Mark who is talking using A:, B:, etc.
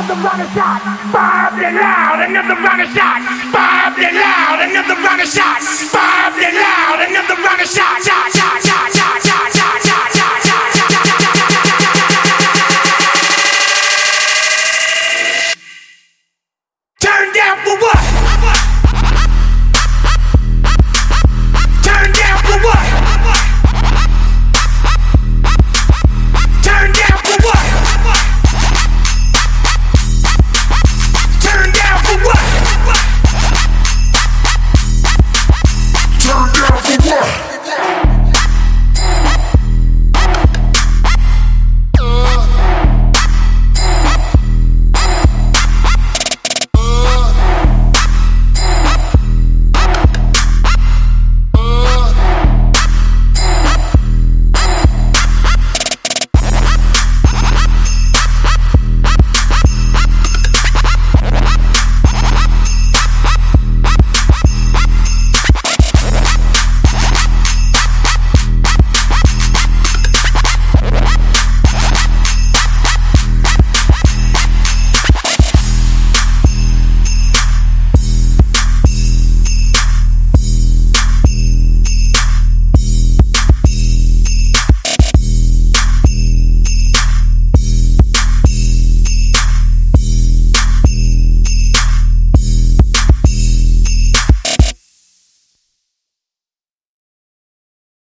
A: another round of shots. Five, they loud, another round of shots. Five, they loud, another round of shots. Five,